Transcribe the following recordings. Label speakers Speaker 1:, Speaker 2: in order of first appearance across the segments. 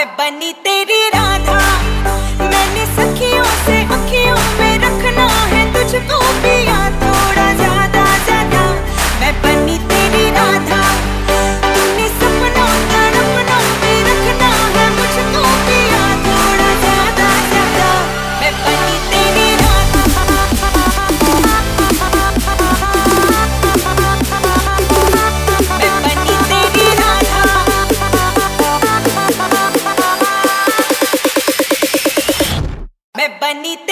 Speaker 1: मैं बनी तेरी Juanita.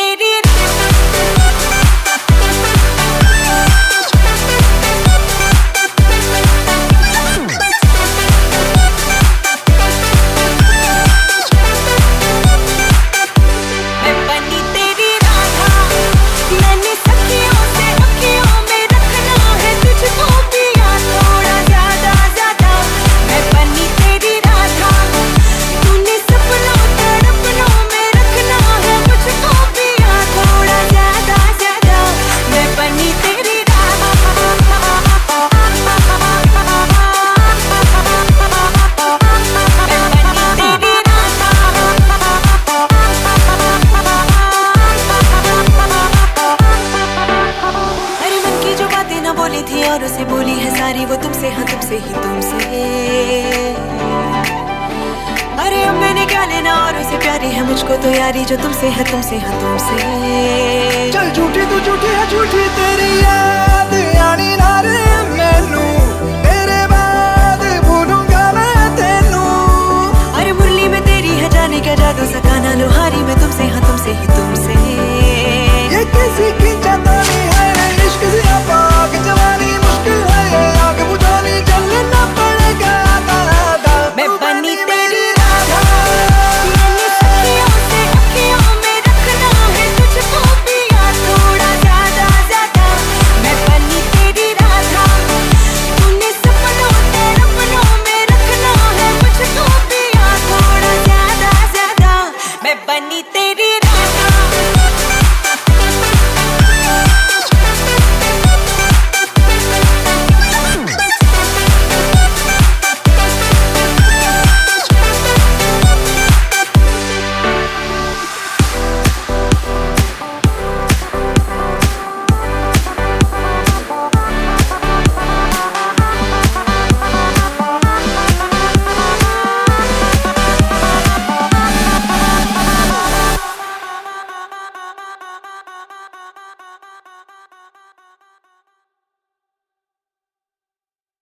Speaker 1: औरों से बोली है सारी, वो तुमसे हाँ तुमसे ही तुमसे। अरे अब मैंने क्या लेना, और उसे प्यारी है मुझको तो यारी, जो तुमसे है, तुमसे हाँ तुमसे।
Speaker 2: चल झूठी तू झूठी है, झूठी तेरी याद आनी ना रे did it.